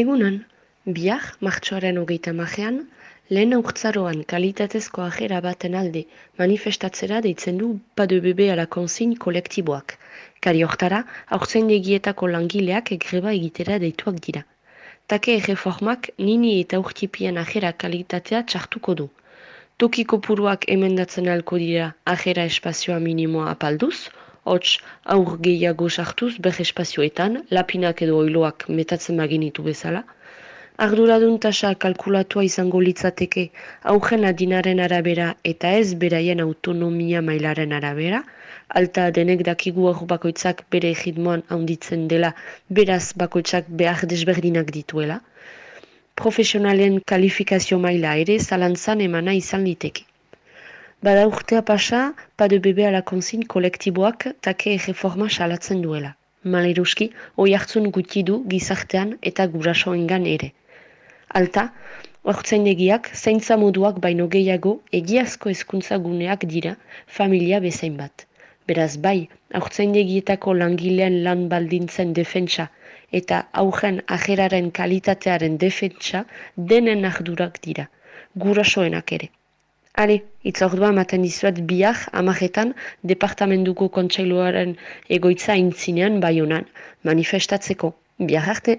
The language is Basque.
Egunan, biar, martxoaren hogeita majean, lehen aurtzaroan kalitatezko ajera baten alde manifestatzera deitzen du de bebe ala konzin kolektiboak. Kari hortara, aurtzen egietako langileak egreba egitera deituak dira. Take erreformak nini eta urtipien ajera kalitatea txartuko du. Tokiko puruak emendatzen alko dira ajera espazioa minimoa apalduz, hots aur gehiago sartuz ber espazioetan, lapinak edo oiloak metatzen maginitu bezala. Arduradun tasa kalkulatua izango litzateke augen adinaren arabera eta ez beraien autonomia mailaren arabera, alta denek dakigu hor bakoitzak bere egitmoan handitzen dela, beraz bakoitzak behar desberdinak dituela. Profesionalen kalifikazio maila ere zalantzan emana izan liteke. Bada urtea pasa, pade bebe ala konzin kolektiboak take reforma salatzen duela. Maleruski, oi hartzun guti du gizartean eta gurasoengan ere. Alta, egiak, zeintza moduak baino gehiago egiazko hezkuntza guneak dira familia bezain bat. Beraz bai, egietako langilean lan baldintzen defentsa eta augen ajeraren kalitatearen defentsa denen ardurak dira, gurasoenak ere. Hale, itzordua ematen dizuet biak amaretan departamentuko kontsailuaren egoitza intzinean bai honan, manifestatzeko. Biak arte!